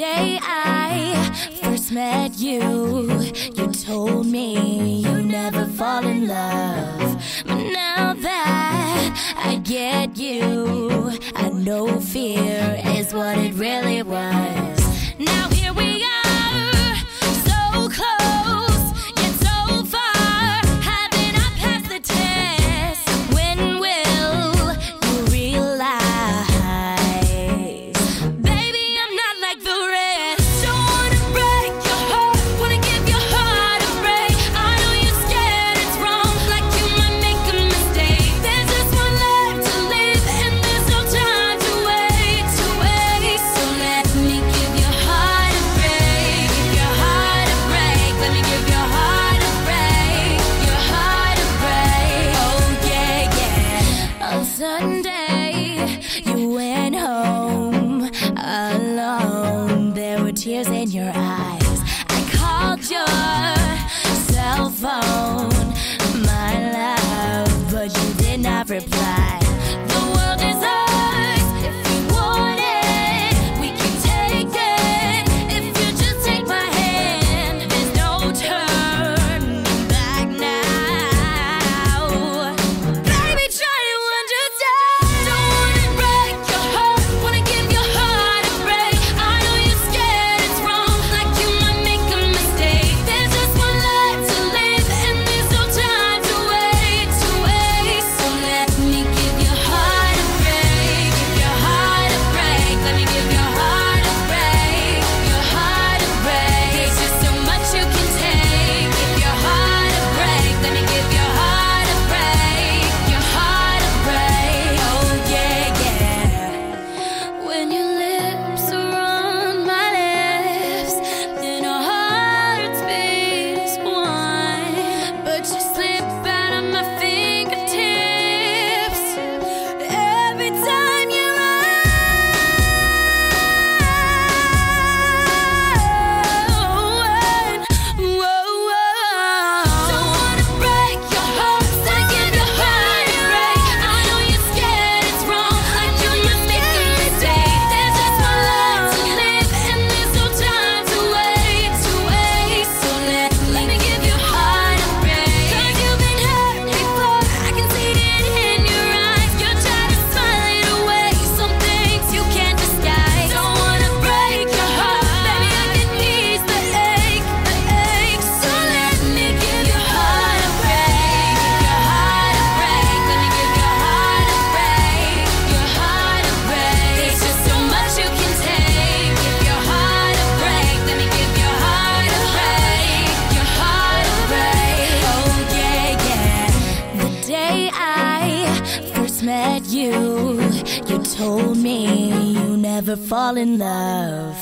day I first met you, you told me you never fall in love. But now that I get you, I know fear is what it really was. tears in your eyes. I called your cell phone, my love, but you did not reply. met you, you told me you never fall in love.